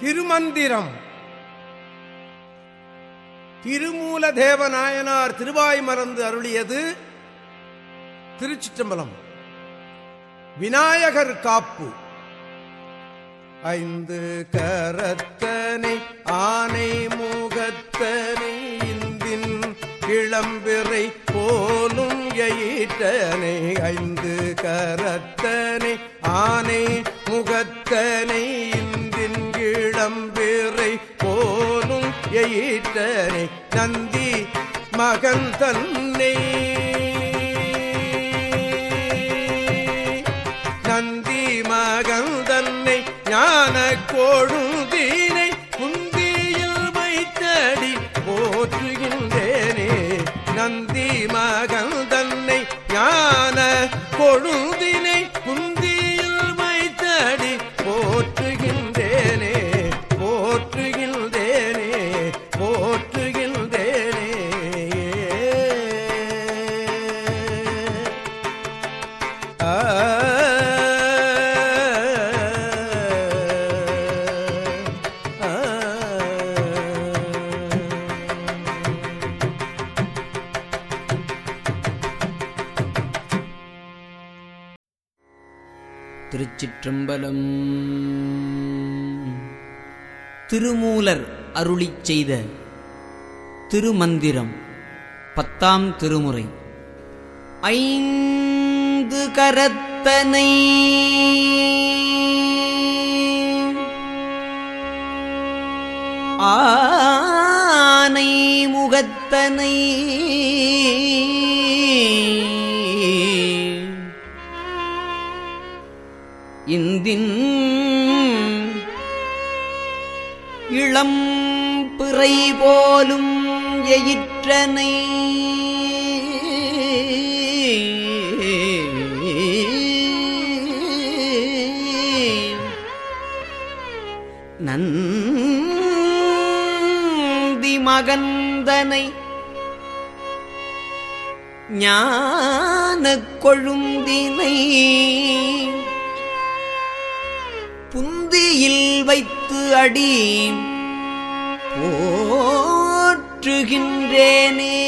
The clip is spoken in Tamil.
திருமந்திரம். திருமூல தேவநாயனார் திருவாய் மறந்து அருளியது திருச்சிற்றம்பலம். விநாயகர் காப்பு. ஐந்து கரத்தனை ஆனை முகத்தனை இந்தின் கிளம்பிறை போலும் எயிட்டனை ஐந்து கரத்தனை ஆனை முகத்தனை போலும் நந்தி மகன் தன்னை. நந்தி மகன் தன்னை ஞான கொழுந்தீனை குந்தியில் வைத்தடி போற்றுகின்றேனே. நந்தி மகன் திருச்சிற்றம்பலம். திருமூலர் அருளிச் செய்த திருமந்திரம் பத்தாம் திருமுறை. ஐந்து கரத்தனை. ஆனை முகத்தனை. இந்தின் இளம் பிறை போலும் எயிற்றனை. நந்தி மகந்தனை ஞான கொழுந்தினை புந்தியில் வைத்து அடி போற்றுகின்றேனே.